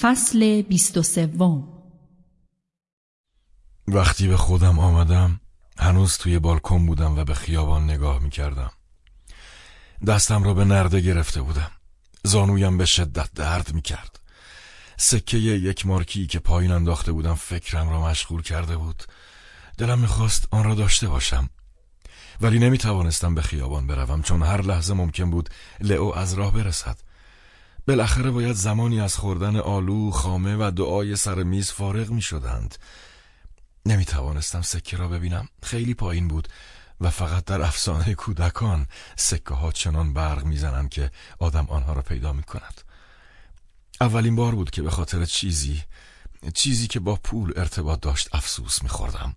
فصل بیست و سوم. وقتی به خودم آمدم هنوز توی بالکن بودم و به خیابان نگاه می کردم دستم را به نرده گرفته بودم. زانویم به شدت درد می کرد سکه یک مارکی که پایین انداخته بودم فکرم را مشغول کرده بود. دلم می‌خواست آن را داشته باشم. ولی نمی توانستم به خیابان بروم چون هر لحظه ممکن بود لئو از راه برسد. بالاخره باید زمانی از خوردن آلو، خامه و دعای سر میز فارغ می شدند نمی توانستم سکه را ببینم. خیلی پایین بود و فقط در افسانه کودکان سکه ها چنان برق می‌زنند که آدم آنها را پیدا می کند اولین بار بود که به خاطر چیزی چیزی که با پول ارتباط داشت افسوس میخوردم.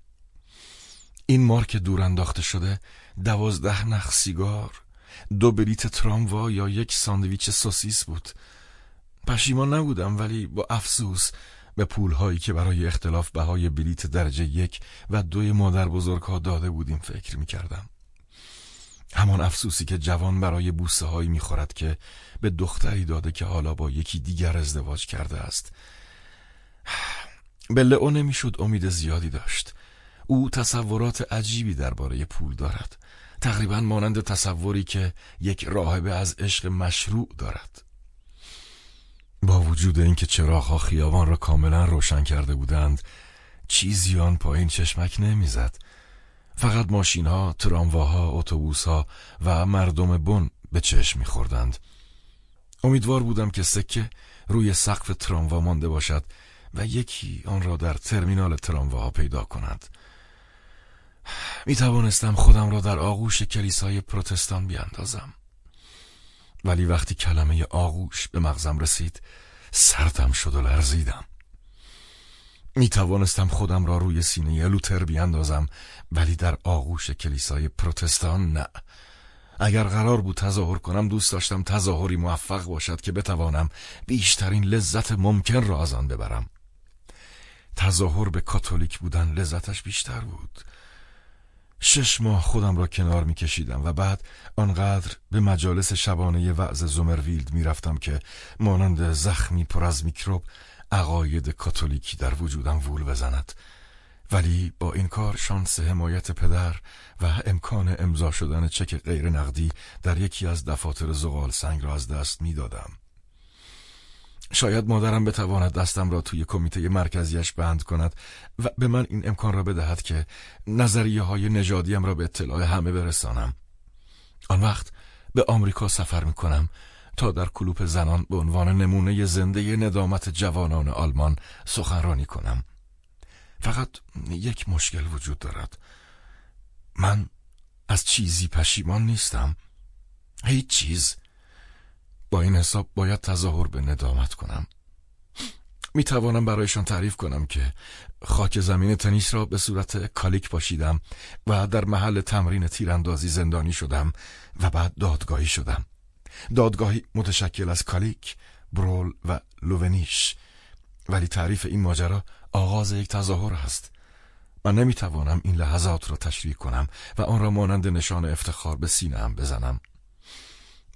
این مارک دور انداخته شده دوازده نخ سیگار دو بلیت تراموا یا یک ساندویچ سوسیس بود. پشیمان نبودم ولی با افسوس به پولهایی که برای اختلاف بهای بلیت درجه یک و دوی مادر بزرگ ها داده بودیم فکر می کردم. همان افسوسی که جوان برای بوسه هایی می خورد که به دختری داده که حالا با یکی دیگر ازدواج کرده است. به لئو نمی‌شد امید زیادی داشت. او تصورات عجیبی درباره پول دارد. تقریبا مانند تصوری که یک راهبه از عشق مشروع دارد با وجود اینکه چراغها خیابان را کاملا روشن کرده بودند چیزی آن پایین چشمک نمی‌زد فقط ماشین ها، ترامواها، اتوبوس ها و مردم بن به چشم میخوردند. امیدوار بودم که سکه روی سقف تراموا مانده باشد و یکی آن را در ترمینال ترامواها پیدا کند. می توانستم خودم را در آغوش کلیسای پروتستان بیاندازم. ولی وقتی کلمه آغوش به مغزم رسید سردم شد و لرزیدم. می توانستم خودم را روی سینه لوتر بیاندازم ولی در آغوش کلیسای پروتستان نه اگر قرار بود تظاهر کنم دوست داشتم تظاهری موفق باشد که بتوانم بیشترین لذت ممکن را از آن ببرم تظاهر به کاتولیک بودن لذتش بیشتر بود شش ماه خودم را کنار می کشیدم و بعد آنقدر به مجالس شبانه وعظ زومرویلد می رفتم که مانند زخمی پر از میکروب عقاید کاتولیکی در وجودم وول بزند ولی با این کار شانس حمایت پدر و امکان امضا شدن چک غیر نقدی در یکی از دفاتر زغال سنگ را از دست می دادم. شاید مادرم بتواند دستم را توی کمیته مرکزیش بند کند و به من این امکان را بدهد که نظریه های نژادیم را به اطلاع همه برسانم. آن وقت به آمریکا سفر می کنم تا در کلوپ زنان به عنوان نمونه زنده ندامت جوانان آلمان سخنرانی کنم. فقط یک مشکل وجود دارد من از چیزی پشیمان نیستم هیچ چیز با این حساب باید تظاهر به ندامت کنم. می توانم برایشان تعریف کنم که خاک زمین تنیس را به صورت کالیک پاشیدم و در محل تمرین تیراندازی زندانی شدم و بعد دادگاهی شدم. دادگاهی متشکل از کالیک، برول و لوونیش. ولی تعریف این ماجرا آغاز یک تظاهر است. من نمی‌توانم این لحظات را تشریح کنم و آن را مانند نشان افتخار به سینه بزنم.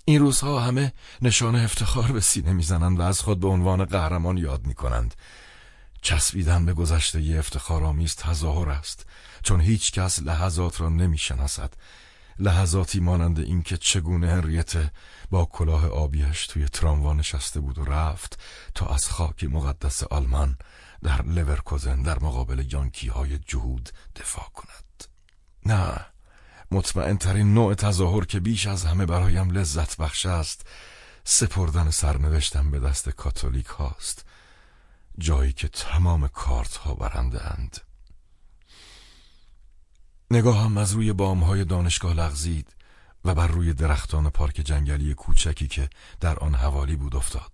این روزها همه نشان افتخار به سینه می‌زنند و از خود به عنوان قهرمان یاد می‌کنند. چسبیدن به گذشته ی افتخار آمیز تظاهر است چون هیچ کس لحظات را نمی‌شناسد. لحظاتی مانند اینکه چگونه هنریته با کلاه آبیش توی تراموا نشسته بود و رفت تا از خاک مقدس آلمان در لورکوزن در مقابل یانکی های جهود دفاع کند. نه مطمئن ترین نوع تظاهر که بیش از همه برایم لذت بخش است سپردن سرنوشتم به دست کاتولیک هاست جایی که تمام کارت ها برنده اند. نگاهم از روی بام های دانشگاه لغزید و بر روی درختان پارک جنگلی کوچکی که در آن حوالی بود افتاد.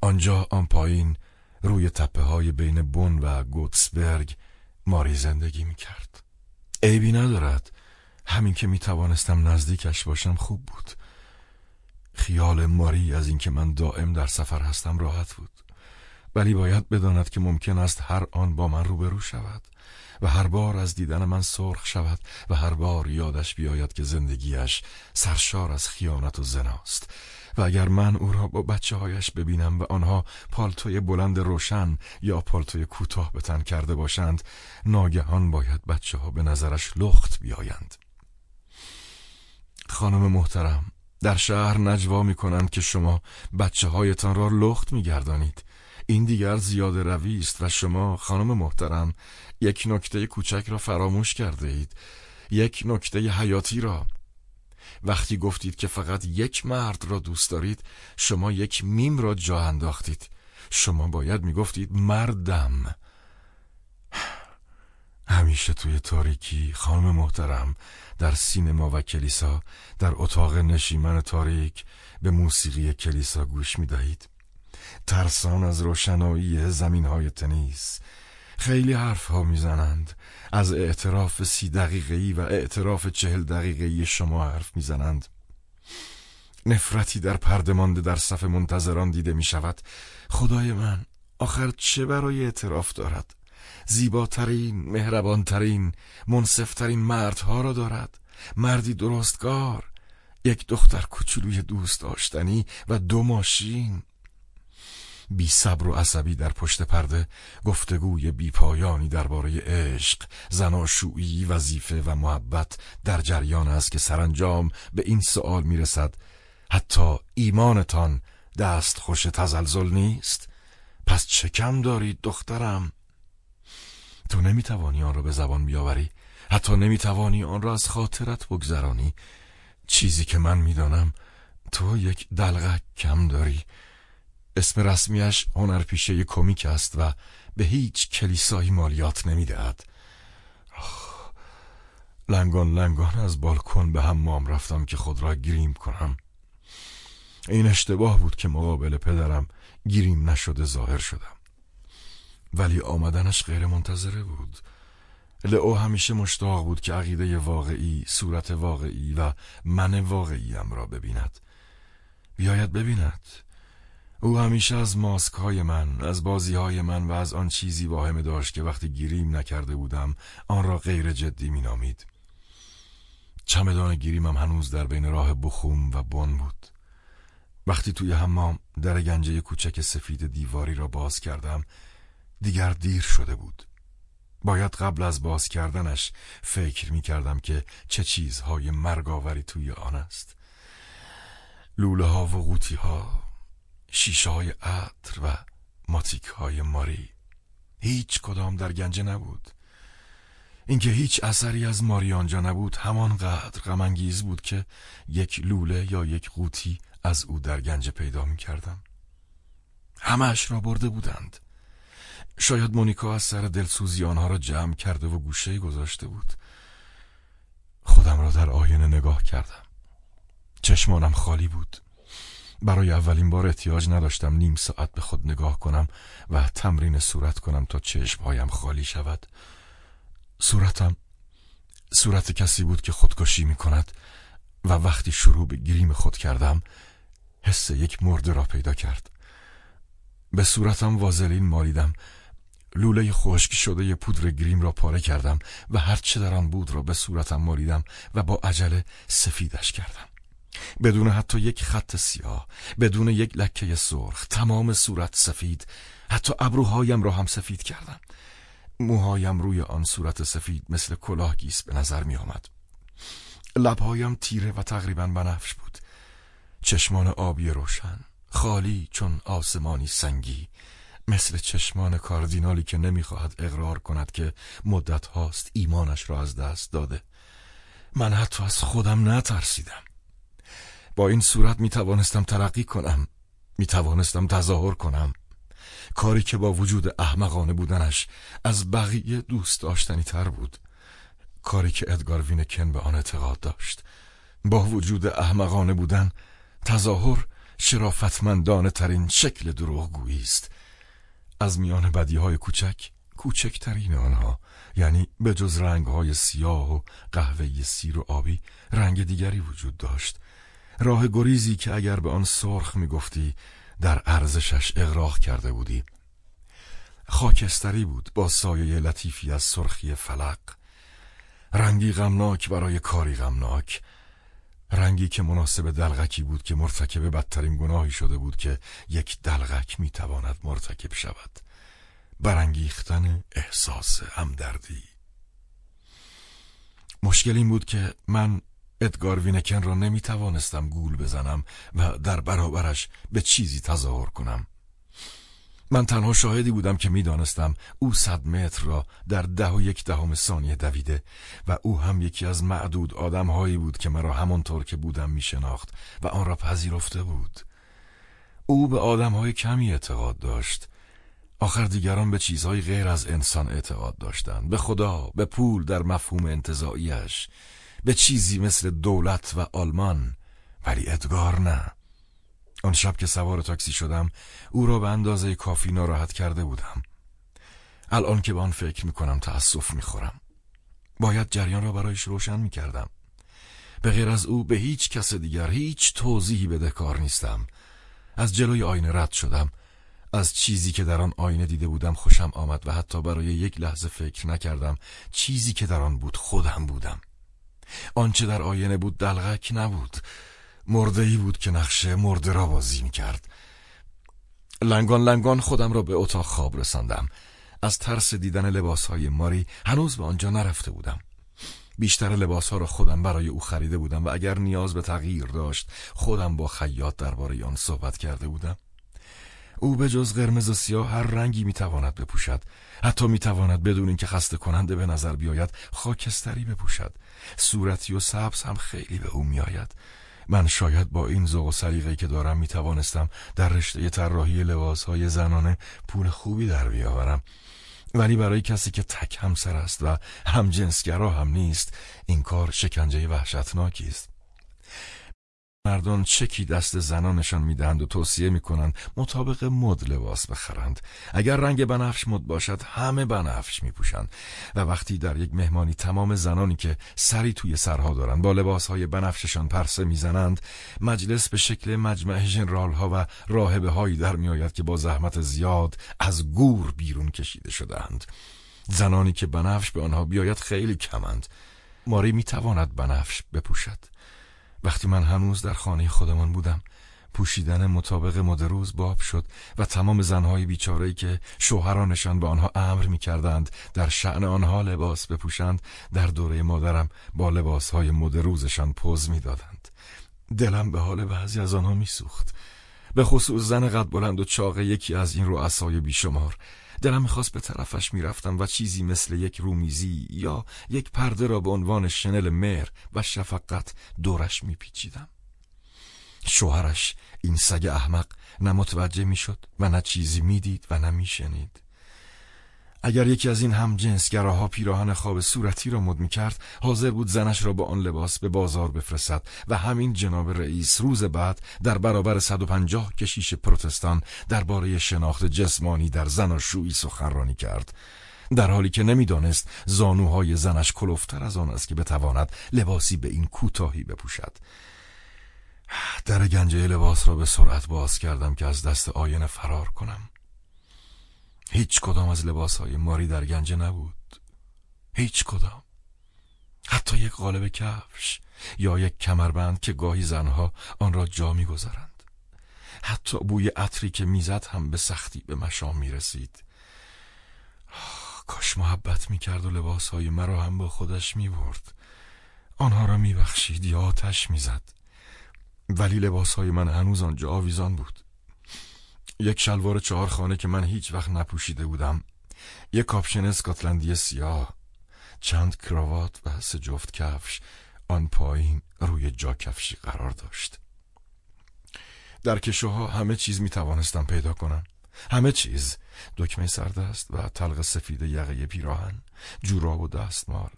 آنجا آن پایین روی تپه های بین بون و گوتسبرگ ماری زندگی می کرد عیبی ندارد همین که می توانستم نزدیکش باشم خوب بود. خیال ماری از اینکه من دائم در سفر هستم راحت بود. ولی باید بداند که ممکن است هر آن با من روبرو شود و هر بار از دیدن من سرخ شود و هر بار یادش بیاید که زندگیش سرشار از خیانت و زناست و اگر من او را با بچه هایش ببینم و آنها پالتوی بلند روشن یا پالتوی کوتاه به تن کرده باشند ناگهان باید بچه ها به نظرش لخت بیایند. خانم محترم در شهر نجوا می کنند که شما بچه هایتان را لخت می گردانید. این دیگر زیاده روی است و شما خانم محترم یک نکته کوچک را فراموش کرده اید. یک نکته حیاتی را. وقتی گفتید که فقط یک مرد را دوست دارید شما یک میم را جا انداختید. شما باید می‌گفتید مردم. همیشه توی تاریکی خانم محترم در سینما و کلیسا در اتاق نشیمن تاریک به موسیقی کلیسا گوش می دهید ترسان از روشنایی زمین های تنیس. خیلی حرف ها می زنند از اعتراف سی دقیقهی و اعتراف چهل دقیقهی شما حرف می زنند نفرتی در پرده مانده در صف منتظران دیده می شود خدای من آخر چه برای اعتراف دارد؟ زیباترین مهربانترین منصفترین مردها را دارد. مردی درستگار یک دختر کوچولوی دوست داشتنی و دو ماشین. بی صبر و عصبی در پشت پرده گفتگوی بی پایانی درباره عشق زناشویی وظیفه و محبت در جریان است که سرانجام به این سوال می‌رسد حتی ایمانتان دست خوش تزلزل نیست؟ پس چه کم دارید دخترم؟ تو نمی‌توانی آن را به زبان بیاوری؟ حتی نمی‌توانی آن را از خاطرت بگذرانی؟ چیزی که من می‌دانم تو یک دلغک کم داری. اسم رسمیش هنرپیشه کمیک است و به هیچ کلیسایی مالیات نمی‌دهد. لنگان لنگان از بالکن به حمام رفتم که خود را گریم کنم. این اشتباه بود که مقابل پدرم گریم نشده ظاهر شدم. ولی آمدنش غیر منتظره بود لئو همیشه مشتاق بود که عقیده واقعی، صورت واقعی و من واقعیم را ببیند بیاید ببیند او همیشه از ماسک های من، از بازی های من و از آن چیزی واهمه داشت که وقتی گیریم نکرده بودم آن را غیر جدی می نامید. چمدان گیریمم هنوز در بین راه بخوم و بن بود. وقتی توی حمام در گنجه کوچک سفید دیواری را باز کردم دیگر دیر شده بود. باید قبل از باز کردنش فکر می کردم که چه چیزهای مرگاوری توی آن است. لوله ها و غوطی ها شیشه های عطر و ماتیک های ماری هیچ کدام در گنجه نبود اینکه هیچ اثری از ماری آنجا نبود همانقدر غمانگیز بود که یک لوله یا یک قوطی از او در گنجه پیدا می کردم همش را برده بودند شاید مونیکا از سر دلسوزی آنها را جمع کرده و گوشه گذاشته بود. خودم را در آینه نگاه کردم. چشمانم خالی بود. برای اولین بار احتیاج نداشتم نیم ساعت به خود نگاه کنم و تمرین صورت کنم تا چشمهایم خالی شود. صورتم صورت کسی بود که خودکشی می کند و وقتی شروع به گریم خود کردم حس یک مرده را پیدا کرد. به صورتم وازلین مالیدم لوله خشک شده پودر گریم را پاره کردم و هرچه در آن بود را به صورتم مالیدم و با عجله سفیدش کردم. بدون حتی یک خط سیاه بدون یک لکه سرخ تمام صورت سفید حتی ابروهایم را هم سفید کردم. موهایم روی آن صورت سفید مثل کلاه گیس به نظر می آمد لبهایم تیره و تقریبا بنفش بود. چشمان آبی روشن خالی چون آسمانی سنگی. مثل چشمان کاردینالی که نمی‌خواهد اقرار کند که مدت هاست ایمانش را از دست داده. من حتی از خودم نترسیدم. با این صورت می توانستم ترقی کنم. می توانستم تظاهر کنم. کاری که با وجود احمقانه بودنش از بقیه دوست داشتنی تر بود. کاری که ادگار وینکن به آن اعتقاد داشت. با وجود احمقانه بودن تظاهر شرافتمندانه ترین شکل دروغگویی است. از میان بدی های کوچک کوچکترین آنها یعنی به جز رنگ های سیاه و قهوه‌ای سیر و آبی رنگ دیگری وجود داشت. راه گریزی که اگر به آن سرخ می‌گفتی در ارزشش اغراق کرده بودی. خاکستری بود با سایه لطیفی از سرخی فلق. رنگی غمناک برای کاری غمناک. رنگی که مناسب دلغکی بود که مرتکب بدترین گناهی شده بود که یک دلغک می‌تواند مرتکب شود. برانگیختن احساس همدردی. مشکل این بود که من ادگار وینکن را نمی توانستم گول بزنم و در برابرش به چیزی تظاهر کنم. من تنها شاهدی بودم که می‌دانستم او صد متر را در ده و یک دهم ثانیه دویده و او هم یکی از معدود آدم هایی بود که مرا همانطور که بودم می شناخت و آن را پذیرفته بود. او به آدم های کمی اعتقاد داشت. آخر دیگران به چیزهای غیر از انسان اعتقاد داشتند. به خدا به پول در مفهوم انتظاییش به چیزی مثل دولت و آلمان. ولی ادگار نه. آن شب که سوار تاکسی شدم او را به اندازه کافی ناراحت کرده بودم. الان که به آن فکر می‌کنم تأسف می‌خورم. باید جریان را برایش روشن می‌کردم. به غیر از او به هیچ کس دیگر هیچ توضیحی بده کار نیستم. از جلوی آینه رد شدم. از چیزی که در آن آینه دیده بودم خوشم آمد و حتی برای یک لحظه فکر نکردم چیزی که در آن بود خودم بودم. آنچه در آینه بود دلغک نبود. مرده ای بود که نقشه مرده را بازی می کرد لنگان لنگان خودم را به اتاق خواب رساندم. از ترس دیدن لباس های ماری هنوز به آنجا نرفته بودم. بیشتر لباس ها را خودم برای او خریده بودم و اگر نیاز به تغییر داشت خودم با خیاط درباره آن صحبت کرده بودم. او به جز قرمز و سیاه هر رنگی می‌تواند بپوشد. حتی می‌تواند بدون اینکه خسته کننده به نظر بیاید خاکستری بپوشد. صورتی و سبز هم خیلی به او میآید. من شاید با این ذوق و سلیقه‌ای که دارم می توانستم در رشته طراحی لباسهای زنانه پول خوبی در بیاورم. ولی برای کسی که تک همسر است و هم جنسگرا هم نیست این کار شکنجه وحشتناکی است. مردان چکی دست زنانشان می‌دهند و توصیه می‌کنند مطابق مد لباس بخرند. اگر رنگ بنفش مد باشد همه بنفش میپوشند. و وقتی در یک مهمانی تمام زنانی که سری توی سرها دارند با لباسهای بنفششان پرسه می‌زنند مجلس به شکل مجمع ژنرال ها و راهبه هایی در میآید که با زحمت زیاد از گور بیرون کشیده شدهاند. زنانی که بنفش به آنها بیاید خیلی کمند. ماری می‌تواند بنفش بپوشد. وقتی من هنوز در خانه خودمان بودم پوشیدن مطابق مدروز باب شد و تمام زنهای بیچارهی که شوهرانشان به آنها امر می کردند در شعن آنها لباس بپوشند در دوره مادرم با لباسهای مدروزشان پوز می دادند. دلم به حال بعضی از آنها می سوخت. به خصوص زن قد بلند و چاقه یکی از این رؤسای بیشمار دلم می‌خواست به طرفش می‌رفتم و چیزی مثل یک رومیزی یا یک پرده را به عنوان شنل مهر و شفقت دورش میپیچیدم. شوهرش این سگ احمق نه متوجه می‌شد و نه چیزی می‌دید و نه میشنید. اگر یکی از این هم جنسگراها پیراهن خواب صورتی را مد کرد حاضر بود زنش را با آن لباس به بازار بفرستد و همین جناب رئیس روز بعد در برابر 150 کشیش پروتستان درباره شناخت جسمانی در زناشویی سخنرانی کرد. در حالی که نمی‌دانست زانوهای زنش کلوفتر از آن است که بتواند لباسی به این کوتاهی بپوشد. در گنجه لباس را به سرعت باز کردم که از دست آینه فرار کنم. هیچ کدام از لباس های ماری در گنجه نبود. هیچ کدام. حتی یک قالب کفش یا یک کمربند که گاهی زنها آن را جا می‌گذارند. حتی بوی عطری که می‌زد هم به سختی به مشام می‌رسید. کاش محبت می‌کرد و لباس های مرا هم با خودش می‌برد. آنها را میبخشید یا آتش می‌زد. ولی لباس های من هنوز آنجا آویزان بود. یک شلوار چهار خانه که من هیچ وقت نپوشیده بودم. یک کاپشن اسکاتلندی سیاه. چند کراوات و سه جفت کفش آن پایین روی جا کفشی قرار داشت. در کشوها همه چیز می توانستم پیدا کنم. همه چیز. دکمه سردست و تلق سفید یقه پیراهن. جوراب و دستمال.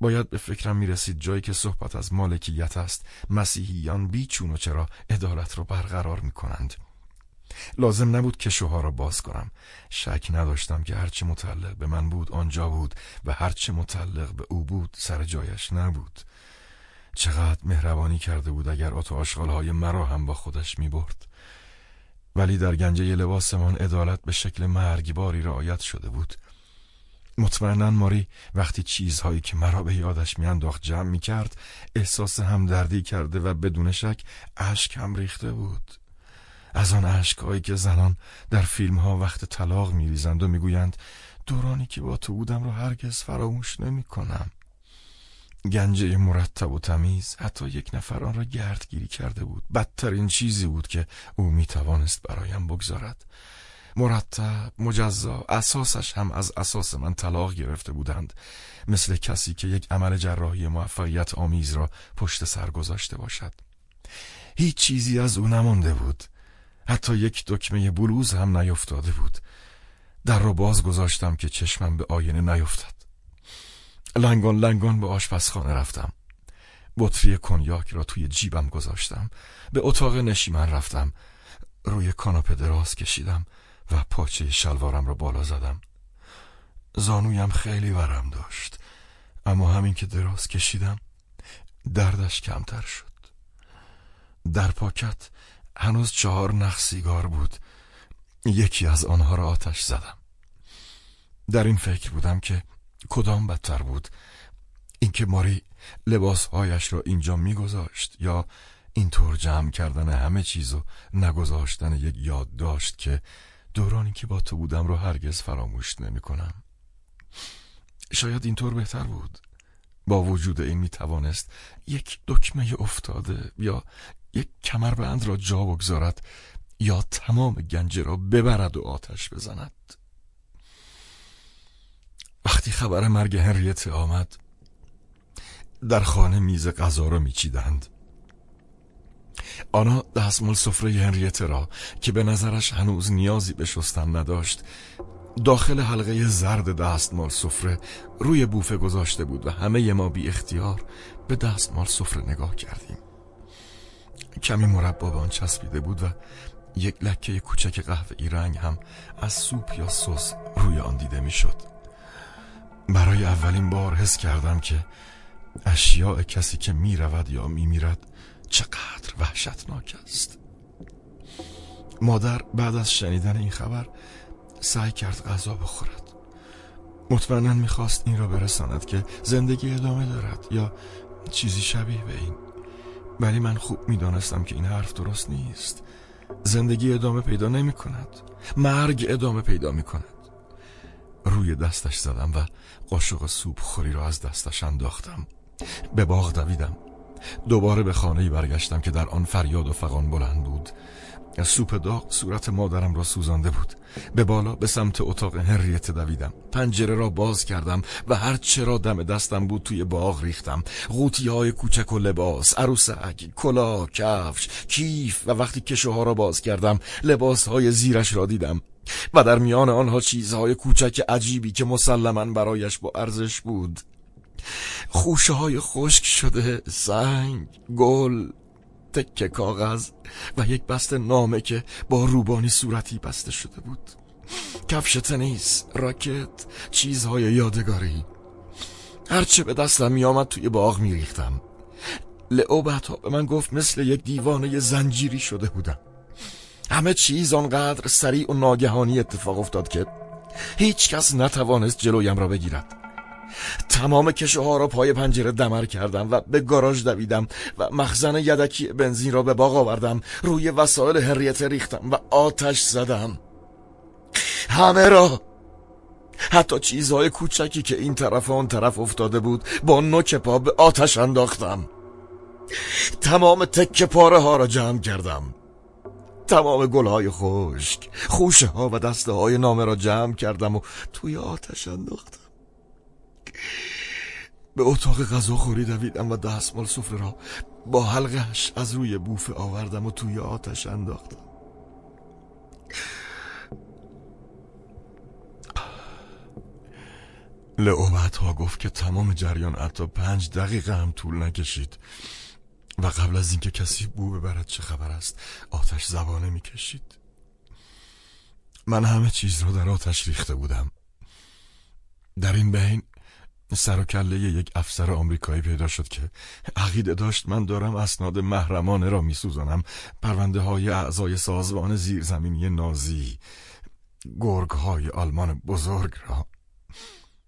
باید به فکرم می رسید جایی که صحبت از مالکیت است. مسیحیان بیچون و چرا عدالت را برقرار می کنند. لازم نبود کشوها را باز کنم. شک نداشتم که هرچه متعلق به من بود آنجا بود و هرچه متعلق به او بود سر جایش نبود. چقدر مهربانی کرده بود اگر های مرا هم با خودش می برد ولی در گنجه لباسمان عدالت به شکل مرگباری رعایت شده بود. مطمئنا ماری وقتی چیزهایی که مرا به یادش میانداخت جمع می‌کرد احساس همدردی کرده و بدون شک اشک هم ریخته بود. از آن اشکهایی که زنان در فیلم ها وقت طلاق میریزند و می‌گویند دورانی که با تو بودم رو هرگز فراموش نمی کنم گنجه مرتب و تمیز حتی یک نفر آن را گردگیری کرده بود. بدترین چیزی بود که او می توانست برایم بگذارد. مرتب مجزا اساسش هم از اساس من طلاق گرفته بودند. مثل کسی که یک عمل جراحی موفقیت آمیز را پشت سر گذاشته باشد. هیچ چیزی از او نمانده بود. حتی یک دکمه بلوز هم نیفتاده بود. در را باز گذاشتم که چشمم به آینه نیفتد. لنگان لنگان به آشپزخانه رفتم. بطری کنیاک را توی جیبم گذاشتم. به اتاق نشیمن رفتم. روی کاناپه دراز کشیدم و پاچه شلوارم را بالا زدم. زانویم خیلی ورم داشت. اما همین که دراز کشیدم دردش کمتر شد. در پاکت هنوز چهار نخ سیگار بود. یکی از آنها را آتش زدم. در این فکر بودم که کدام بدتر بود. اینکه ماری لباسهایش را اینجا میگذاشت یا اینطور جمع کردن همه چیز و نگذاشتن یک یاد داشت که دورانی که با تو بودم رو هرگز فراموش نمی کنم شاید اینطور بهتر بود. با وجود این می توانست یک دکمه افتاده یا یک کمربند را جا بگذارد یا تمام گنجه را ببرد و آتش بزند. وقتی خبر مرگ هنریت آمد در خانه میز غذا را میچیدند. آنا دستمال سفره هنریت را که به نظرش هنوز نیازی به شستن نداشت داخل حلقه زرد دستمال سفره روی بوفه گذاشته بود و همه ما بی اختیار به دستمال سفره نگاه کردیم. کمی مربا به آن چسبیده بود و یک لکه کوچک قهوه‌ای رنگ هم از سوپ یا سس روی آن دیده می‌شد. برای اولین بار حس کردم که اشیاء کسی که می رود یا می میرد چقدر وحشتناک است. مادر بعد از شنیدن این خبر سعی کرد غذا بخورد. مطمئنا می‌خواست این را برساند که زندگی ادامه دارد یا چیزی شبیه به این. ولی من خوب می‌دانستم که این حرف درست نیست. زندگی ادامه پیدا نمی کند مرگ ادامه پیدا می کند روی دستش زدم و قاشق سوپ خوری را از دستش انداختم. به باغ دویدم. دوباره به خانه برگشتم که در آن فریاد و فقان بلند بود. سوپ داغ صورت مادرم را سوزانده بود. به بالا به سمت اتاق هنریت دویدم. پنجره را باز کردم و هر چرا دم دستم بود توی باغ ریختم. غوطی های کوچک و لباس عروسک کلا کفش کیف و وقتی کشوها را باز کردم لباس های زیرش را دیدم. و در میان آنها چیزهای کوچک عجیبی که مسلما برایش با ارزش بود. خوشه های خشک شده سنگ گل تکه کاغذ و یک بسته نامه که با روبانی صورتی بسته شده بود. کفش تنیس راکت چیزهای یادگاری. هرچه به دستم می آمد توی باغ می ریختم لئو بعدها به من گفت مثل یک دیوانه زنجیری شده بودم. همه چیز آنقدر سریع و ناگهانی اتفاق افتاد که هیچ کس نتوانست جلویم را بگیرد. تمام کشه ها را پای پنجره دمر کردم و به گاراژ دویدم و مخزن یدکی بنزین را به باغ آوردم. روی وسایل هریت ریختم و آتش زدم. همه را. حتی چیزهای کوچکی که این طرف و آن طرف افتاده بود با نوک پا به آتش انداختم. تمام تکه پاره ها را جمع کردم. تمام گلهای خشک خوشه ها و دسته های نامه را جمع کردم و توی آتش انداختم. به اتاق غذا خوری دویدم و دستمال سفره را با حلقش از روی بوفه آوردم و توی آتش انداختم. لئو ها گفت که تمام جریان حتی پنج دقیقه هم طول نکشید و قبل از اینکه کسی بو ببرد چه خبر است آتش زبانه می‌کشید. من همه چیز را در آتش ریخته بودم. در این بین سر و کله یک افسر آمریکایی پیدا شد که عقیده داشت من دارم اسناد محرمانه را میسوزانم پرونده های اعضای سازمان زیرزمینی نازی گرگ های آلمان بزرگ را.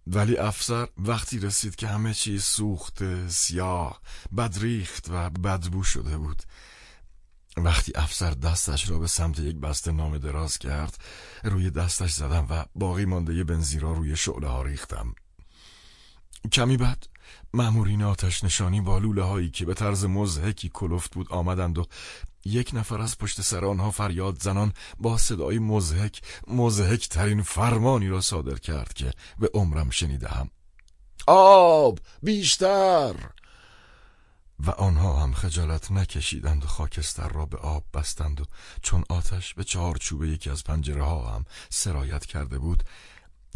ولی افسر وقتی رسید که همه چیز سوخته سیاه بدریخت و بدبو شده بود. وقتی افسر دستش را به سمت یک بسته نامه دراز کرد روی دستش زدم و باقی مانده بنزین را روی شعله ها ریختم. کمی بعد مأمورین آتش نشانی با لوله هایی که به طرز مزهکی کلفت بود آمدند و یک نفر از پشت سر آنها فریاد زنان با صدای مزهک مزهک ترین فرمانی را صادر کرد که به عمرم شنیدم آب! بیشتر! و آنها هم خجالت نکشیدند و خاکستر را به آب بستند و چون آتش به چهارچوب یکی از پنجره ها هم سرایت کرده بود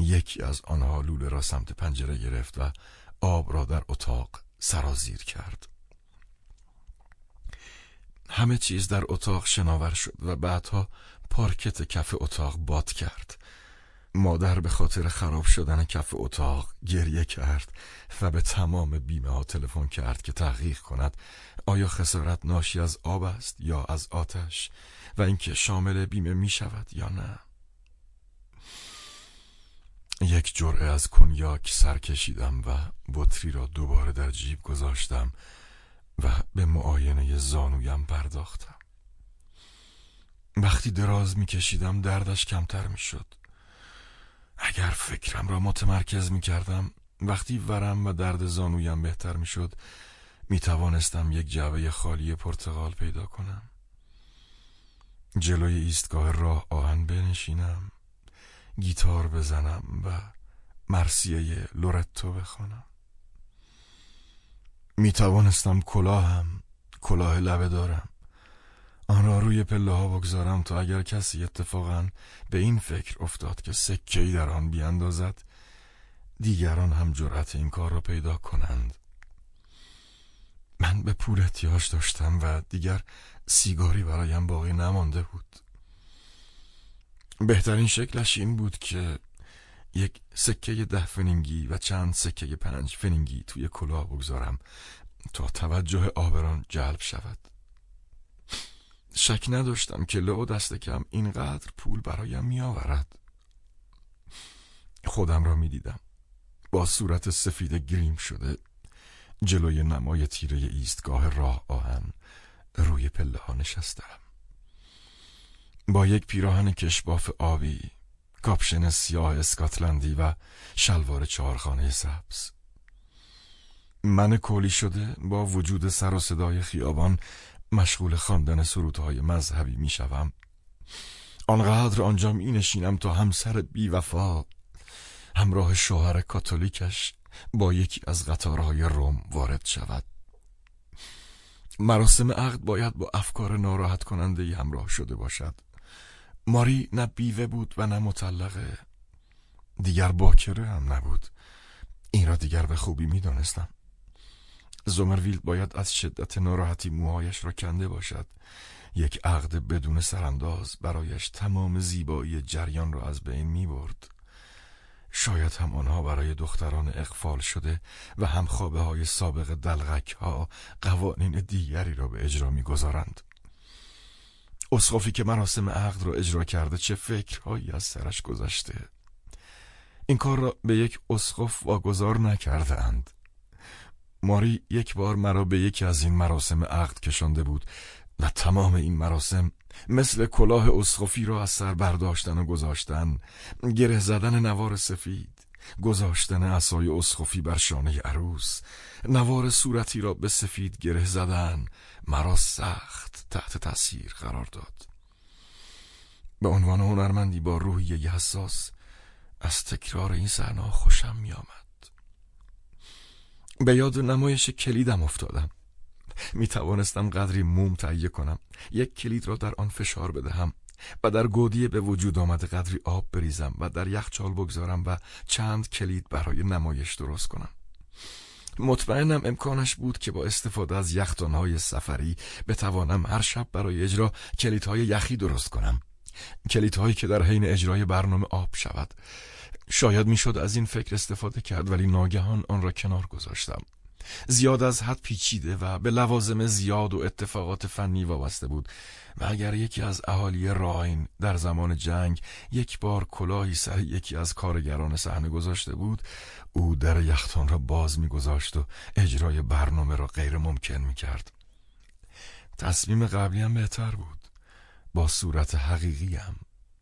یکی از آنها لوله را سمت پنجره گرفت و آب را در اتاق سرازیر کرد. همه چیز در اتاق شناور شد و بعدها پارکت کف اتاق باد کرد. مادر به خاطر خراب شدن کف اتاق گریه کرد و به تمام بیمه ها تلفن کرد که تحقیق کند آیا خسارت ناشی از آب است یا از آتش و اینکه شامل بیمه می شود یا نه. یک جرعه از کنیاک سر کشیدم و بطری را دوباره در جیب گذاشتم و به معاینه زانویم پرداختم. وقتی دراز می کشیدم دردش کمتر می شد اگر فکرم را متمرکز می کردم وقتی ورم و درد زانویم بهتر می شد می توانستم یک جعبه خالی پرتغال پیدا کنم. جلوی ایستگاه راه آهن بنشینم. گیتار بزنم و مرسیه لورتو بخوانم. می توانستم کلاهم کلاه لبه دارم. آن را روی پله ها بگذارم تا اگر کسی اتفاقا به این فکر افتاد که سکهی در آن بیاندازد دیگران هم جرأت این کار را پیدا کنند. من به پول احتیاج داشتم و دیگر سیگاری برایم باقی نمانده بود. بهترین شکلش این بود که یک سکه ده فنینگی و چند سکه پنج فنینگی توی کلاه بگذارم تا توجه آبران جلب شود. شک نداشتم که لو دست کم اینقدر پول برایم می آورد خودم را می دیدم با صورت سفید گریم شده جلوی نمای تیره ایستگاه راه آهن روی پله ها نشستم. با یک پیراهن کشباف آبی کاپشن سیاه اسکاتلندی و شلوار چهارخانه سبز. من کولی شده با وجود سر و صدای خیابان مشغول خواندن سرودهای مذهبی می‌شوم آنقدر آنجا می نشینم تا همسر وفا همراه شوهر کاتولیکش با یکی از قطارهای روم وارد شود. مراسم عقد باید با افکار ناراحت کننده همراه شده باشد. ماری نه بیوه بود و نه مطلقه. دیگر باکره هم نبود. این را دیگر به خوبی می دانستم زومرویلد باید از شدت ناراحتی موهایش را کنده باشد. یک عقد بدون سرانداز برایش تمام زیبایی جریان را از بین می برد شاید هم آنها برای دختران اقفال شده و هم خوابه های سابق دلغک ها قوانین دیگری را به اجرا می گذارند. اسقفی که مراسم عقد را اجرا کرده چه فکرهایی از سرش گذشته. این کار را به یک اسقف واگذار نکرده اند ماری یک بار مرا به یکی از این مراسم عقد کشانده بود و تمام این مراسم مثل کلاه اسقفی را از سر برداشتن و گذاشتن گره زدن نوار سفید گذاشتن اسای اسقفی بر شانه عروس نوار صورتی را به سفید گره زدن مرا سخت تحت تاثیر قرار داد. به عنوان هنرمندی با روحیه حساس از تکرار این صحنه خوشم می آمد به یاد نمایش کلیدم افتادم. می توانستم قدری موم تهیه کنم. یک کلید را در آن فشار بدهم و در گودی به وجود آمده قدری آب بریزم و در یخچال بگذارم و چند کلید برای نمایش درست کنم. مطمئنم امکانش بود که با استفاده از یختانهای سفری بتوانم هر شب برای اجرا کلیدهای یخی درست کنم. کلیدهایی که در حین اجرای برنامه آب شود. شاید می‌شد از این فکر استفاده کرد ولی ناگهان آن را کنار گذاشتم. زیاد از حد پیچیده و به لوازم زیاد و اتفاقات فنی وابسته بود. و اگر یکی از اهالی راین در زمان جنگ یک بار کلاهی سر یکی از کارگران صحنه گذاشته بود او در یختان را باز میگذاشت و اجرای برنامه را غیر ممکن می‌کرد. تصمیم قبلی هم بهتر بود. با صورت حقیقی هم.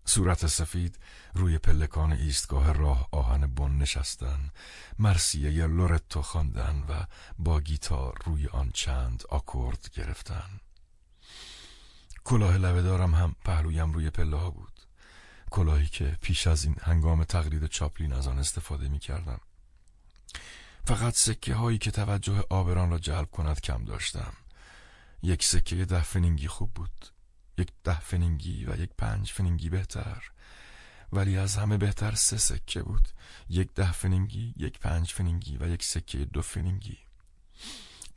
صورت سفید روی پلکان ایستگاه راه آهن بن نشستن مرسیه لورتو خواندن و با گیتار روی آن چند آکورد گرفتن. کلاه لبه دارم هم پهلویم روی پله ها بود. کلاهی که پیش از این هنگام تقلید چاپلین از آن استفاده می کردم فقط سکه هایی که توجه آبران را جلب کند کم داشتم. یک سکه ده خوب بود. یک ده فنینگی و یک پنج فنینگی بهتر. ولی از همه بهتر سه سکه بود. یک ده فنینگی یک پنج فنینگی و یک سکه دو فنینگی.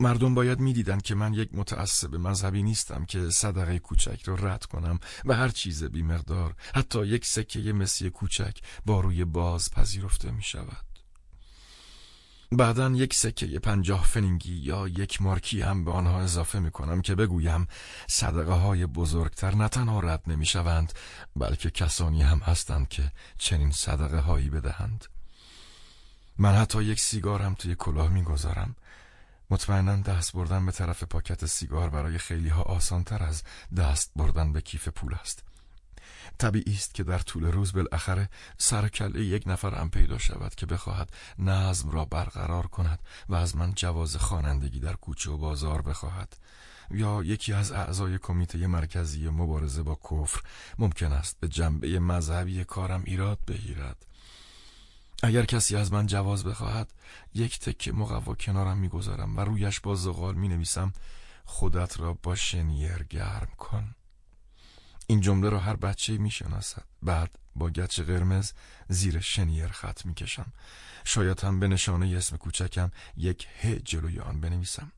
مردم باید می‌دیدند که من یک متعصب مذهبی نیستم که صدقه کوچک را رد کنم و هر چیز بی مقدار حتی یک سکه مسی کوچک با روی باز پذیرفته می شود بعدا یک سکه پنجاه فنینگی یا یک مارکی هم به آنها اضافه می کنم که بگویم صدقه های بزرگتر نه تنها رد نمی شوند بلکه کسانی هم هستند که چنین صدقه هایی بدهند. من حتی یک سیگار هم توی کلاه می گذارم مطمئنا دست بردن به طرف پاکت سیگار برای خیلی ها آسان تر از دست بردن به کیف پول است. طبیعی است که در طول روز بالاخره سر یک نفر هم پیدا شود که بخواهد نظم را برقرار کند و از من جواز خوانندگی در کوچه و بازار بخواهد. یا یکی از اعضای کمیته مرکزی مبارزه با کفر ممکن است به جنبه مذهبی کارم ایراد بگیرد. اگر کسی از من جواز بخواهد یک تکه مقوا کنارم می‌گذارم و رویش با زغال می نویسم خودت را با شنیر گرم کن. این جمله را هر بچه می شناسد بعد با گچ قرمز زیر شنیر خط می کشم شاید هم به نشانه اسم کوچکم یک ه جلوی آن بنویسم.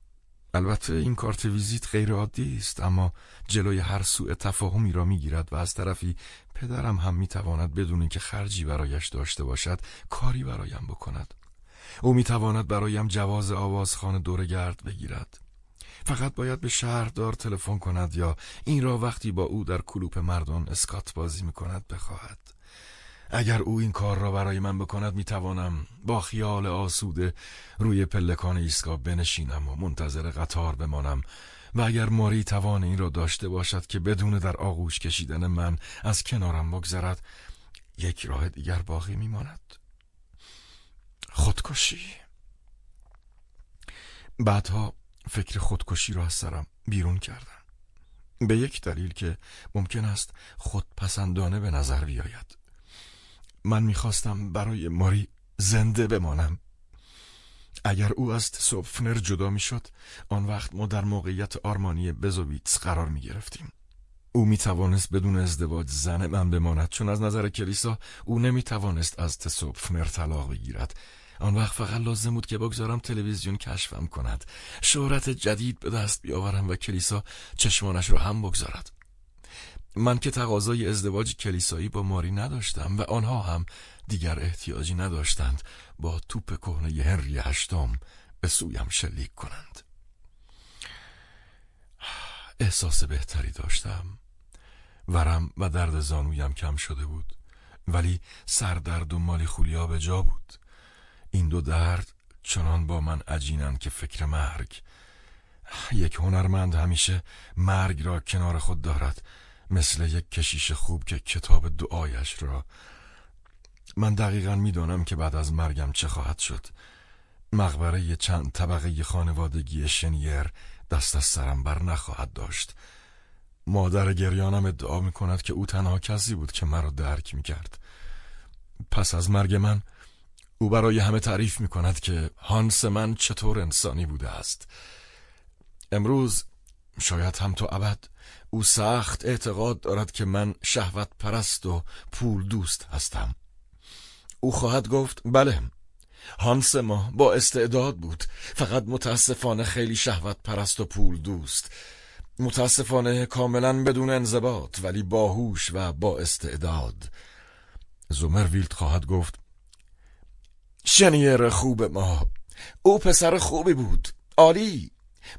البته این کارت ویزیت غیر عادی است اما جلوی هر سوء تفاهمی را می‌گیرد و از طرفی پدرم هم می‌تواند بدون اینکه خرجی برایش داشته باشد کاری برایم بکند. او می‌تواند برایم جواز آوازخانه دورگرد بگیرد. فقط باید به شهردار تلفن کند یا این را وقتی با او در کلوپ مردان اسکات بازی می‌کند بخواهد. اگر او این کار را برای من بکند می‌توانم با خیال آسوده روی پلکان ایستگاه بنشینم و منتظر قطار بمانم. و اگر ماری توان این را داشته باشد که بدون در آغوش کشیدن من از کنارم بگذرد یک راه دیگر باقی میماند. خودکشی. بعدها فکر خودکشی را از سرم بیرون کردم به یک دلیل که ممکن است خودپسندانه به نظر بیاید. من می‌خواستم برای ماری زنده بمانم. اگر او از سوفنر جدا می‌شد آن وقت ما در موقعیت آرمانی بزوویتس قرار می گرفتیم او می توانست بدون ازدواج زن من بماند چون از نظر کلیسا او نمی توانست از تسوپفنر طلاق بگیرد. آن وقت فقط لازم بود که بگذارم تلویزیون کشفم کند. شهرت جدید به دست بیاورم و کلیسا چشمانش را هم بگذارد. من که تقاضای ازدواج کلیسایی با ماری نداشتم و آنها هم دیگر احتیاجی نداشتند با توپ کهنه هنری هشتم به سویم شلیک کنند. احساس بهتری داشتم. ورم و درد زانویم کم شده بود. ولی سردرد و مالی خولیا به جا بود. این دو درد چنان با من عجینند که فکر مرگ. یک هنرمند همیشه مرگ را کنار خود دارد مثل یک کشیش خوب که کتاب دعایش را. من دقیقا می‌دانم که بعد از مرگم چه خواهد شد. مقبره چند طبقه خانوادگی شنیر دست از سرم بر نخواهد داشت. مادر گریانم ادعا می کند که او تنها کسی بود که مرا درک می کرد پس از مرگ من او برای همه تعریف می کند که هانس من چطور انسانی بوده است. امروز شاید هم تو ابد او سخت اعتقاد دارد که من شهوت پرست و پول دوست هستم. او خواهد گفت بله هانس ما با استعداد بود. فقط متاسفانه خیلی شهوت پرست و پول دوست متاسفانه کاملا بدون انضباط ولی باهوش و با استعداد. زومرویلد خواهد گفت شنیر خوب ما. او پسر خوبی بود. عالی.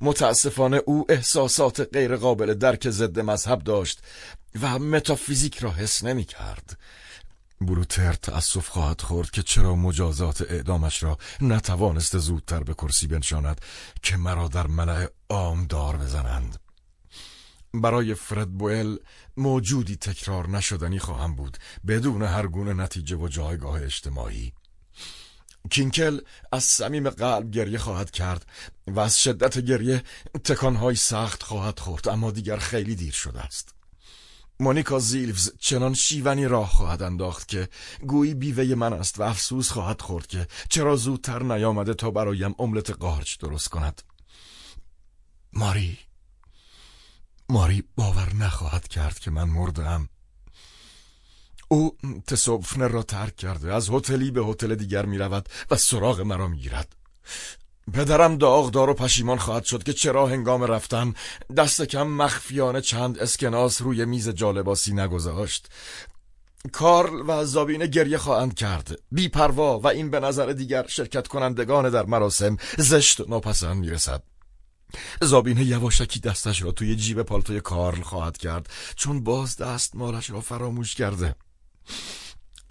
متاسفانه او احساسات غیر قابل درک ضد مذهب داشت و متافیزیک را حس نمی کرد بروتر تأسف خواهد خورد که چرا مجازات اعدامش را نتوانست زودتر به کرسی بنشاند که مرا در ملع عام دار بزنند. برای فرد بوئل موجودی تکرار نشدنی خواهم بود بدون هر گونه نتیجه و جایگاه اجتماعی. کینکل از صمیم قلب گریه خواهد کرد و از شدت گریه تکانهای سخت خواهد خورد اما دیگر خیلی دیر شده است. مونیکا زیلفز چنان شیونی راه خواهد انداخت که گویی بیوه من است و افسوس خواهد خورد که چرا زودتر نیامده تا برایم املت قارچ درست کند. ماری ماری باور نخواهد کرد که من مردم او تصوفنر را ترک کرده از هتلی به هتل دیگر می رود و سراغ مرا می گیرد پدرم داغدار و پشیمان خواهد شد که چرا هنگام رفتن دست کم مخفیانه چند اسکناس روی میز جالباسی نگذاشت. کارل و زابینه گریه خواهند کرد. بی پروا و این به نظر دیگر شرکت کنندگان در مراسم زشت و ناپسند می‌رسد. زابینه یواشکی دستش را توی جیب پالتوی کارل خواهد کرد چون باز دست مالش را فراموش کرده.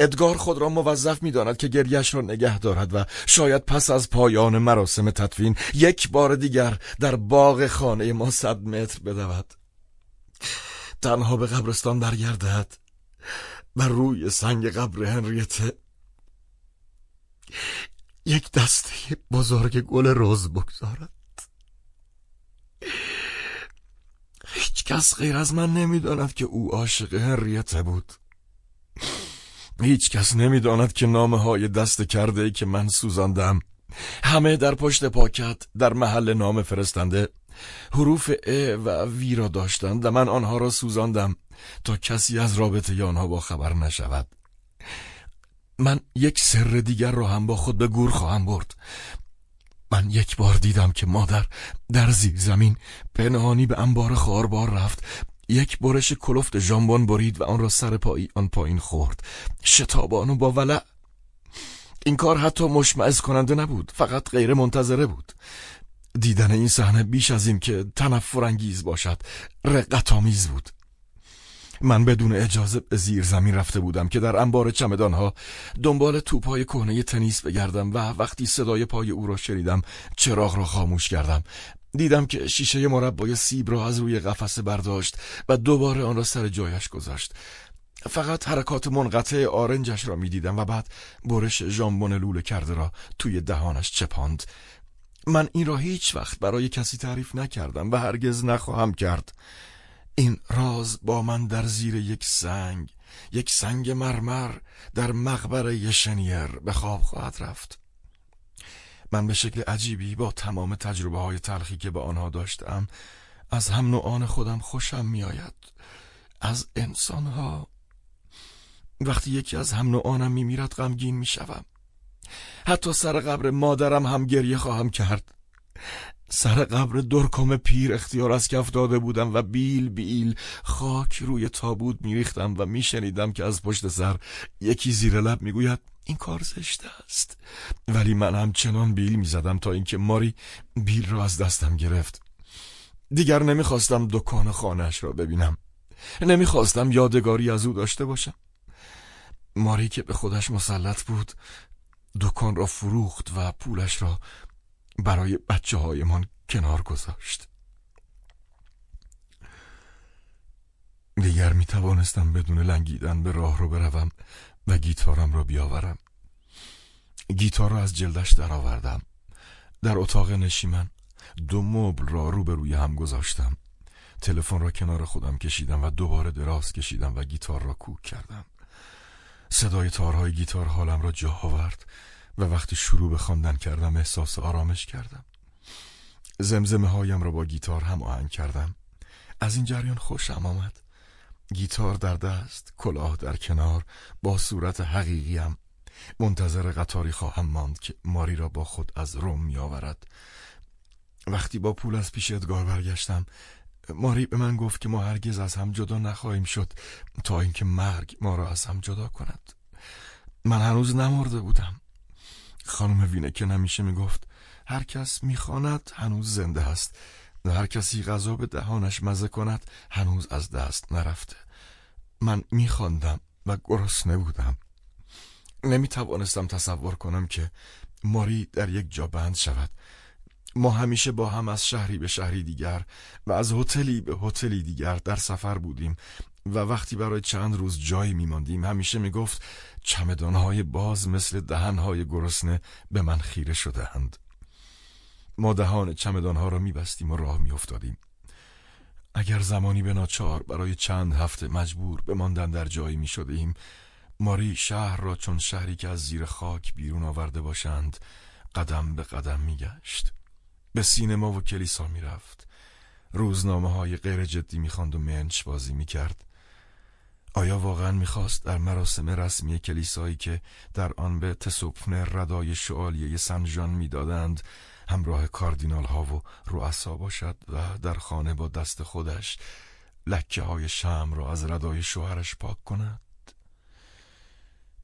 ادگار خود را موظف می داند که گریش را نگه دارد و شاید پس از پایان مراسم تدفین یک بار دیگر در باغ خانه ما صد متر بدود. تنها به قبرستان برگردد و روی سنگ قبر هنریته یک دسته بزرگ گل روز بگذارد. هیچ کس غیر از من نمی‌داند که او عاشق هنریته بود. هیچ کس نمی‌داند که نامه های دست کرده ای که من سوزاندم. همه در پشت پاکت در محل نام فرستنده. حروف ا و وی را داشتند و من آنها را سوزاندم تا کسی از رابطه آنها با خبر نشود. من یک سر دیگر را هم با خود به گور خواهم برد. من یک بار دیدم که مادر در زیر زمین پنهانی به انبار خاربار رفت. یک برش کلفت ژامبون برید و آن را سر پایی آن پایین خورد. شتابان و با ولع این کار حتی مشمعز کننده نبود فقط غیر منتظره بود. دیدن این صحنه بیش از این که تنفر انگیز باشد رقت آمیز بود. من بدون اجازه به زیر زمین رفته بودم که در انبار چمدانها دنبال توپای کهنه تنیس بگردم و وقتی صدای پای او را شنیدم چراغ را خاموش کردم. دیدم که شیشه مربای سیب را از روی قفسه برداشت و دوباره آن را سر جایش گذاشت. فقط حرکات منقطع آرنجش را می‌دیدم و بعد برش ژامبون لوله کرده را توی دهانش چپاند. من این را هیچ وقت برای کسی تعریف نکردم و هرگز نخواهم کرد. این راز با من در زیر یک سنگ یک سنگ مرمر در مقبره شنیر به خواب خواهد رفت. من به شکل عجیبی با تمام تجربه های تلخی که به آنها داشتم از هم نوعان خودم خوشم میآید. از انسان ها وقتی یکی از هم نوعانم میمیرد غمگین می‌شوم. حتی سر قبر مادرم هم گریه خواهم کرد. سر قبر درکم پیر اختیار از کف داده بودم و بیل بیل خاک روی تابوت میریختم و میشنیدم که از پشت سر یکی زیر لب می‌گوید این کار زشت است. ولی من همچنان بیل می‌زدم تا اینکه ماری بیل را از دستم گرفت. دیگر نمی‌خواستم دکان خانهش را ببینم. نمی‌خواستم یادگاری از او داشته باشم. ماری که به خودش مسلط بود دکان را فروخت و پولش را برای بچه هایمان کنار گذاشت. دیگر می توانستم بدون لنگیدن به راه رو بروم. و گیتارم را بیاورم. گیتار را از جلدش درآوردم. در اتاق نشیمن دو مبل را روبروی هم گذاشتم. تلفن را کنار خودم کشیدم و دوباره دراز کشیدم و گیتار را کوک کردم. صدای تارهای گیتار حالم را جا آورد و وقتی شروع به خواندن کردم احساس آرامش کردم. زمزمه هایم را با گیتار هم آهنگ کردم. از این جریان خوشم آمد. گیتار در دست کلاه در کنار با صورت حقیقیم منتظر قطاری خواهم ماند که ماری را با خود از روم می آورد وقتی با پول از پیش ادگار برگشتم ماری به من گفت که ما هرگز از هم جدا نخواهیم شد تا اینکه مرگ ما را از هم جدا کند. من هنوز نمرده بودم. خانم وینکن همیشه می‌گفت هر کس می‌خواند هنوز زنده است. و هر کسی غذا به دهانش مزه کند هنوز از دست نرفته. من میخواندم و گرسنه بودم. نمی توانستم تصور کنم که ماری در یک جا بند شود. ما همیشه با هم از شهری به شهری دیگر و از هتلی به هتلی دیگر در سفر بودیم و وقتی برای چند روز جایی میماندیم همیشه می‌گفت چمدانهای باز مثل دهنهای گرسنه به من خیره شدهاند. ما دهان چمدانها را میبستیم و راه میافتادیم. اگر زمانی به ناچار برای چند هفته مجبور به ماندن در جایی می شدیم ماری شهر را چون شهری که از زیر خاک بیرون آورده باشند قدم به قدم می گشت به سینما و کلیسا می رفت روزنامه های غیر جدی می خاند و منچ بازی می کرد آیا واقعا می‌خواست در مراسم رسمی کلیسایی که در آن به تسوپن ردای شعالیه سنجان می‌دادند همراه کاردینال ها و رؤسا باشد و در خانه با دست خودش لکه های شم را از ردای شوهرش پاک کند؟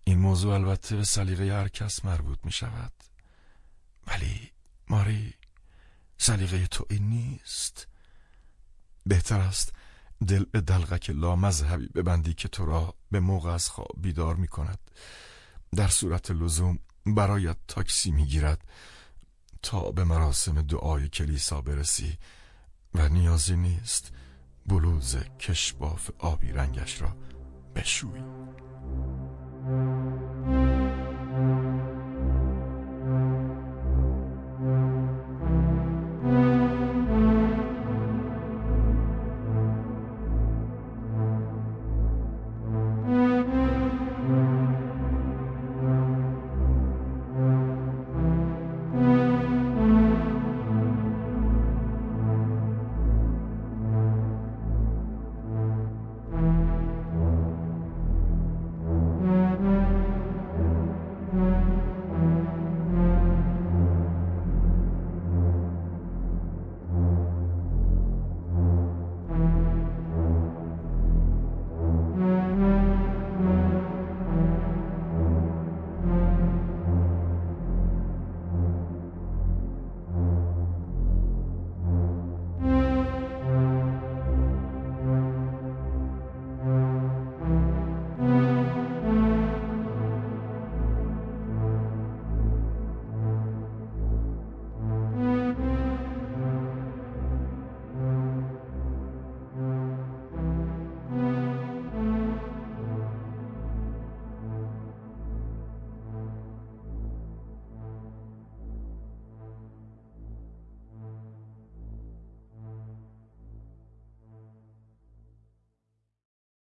این موضوع البته به سلیقه هر کس مربوط می شود ولی ماری سلیقه تو این نیست. بهتر است دل به دلغک لا مذهبی ببندی که تو را به موقع از خواب بیدار می کند. در صورت لزوم برایت تاکسی می گیرد تا به مراسم دعای کلیسا برسی و نیازی نیست بلوز کشباف آبی رنگش را بشویی.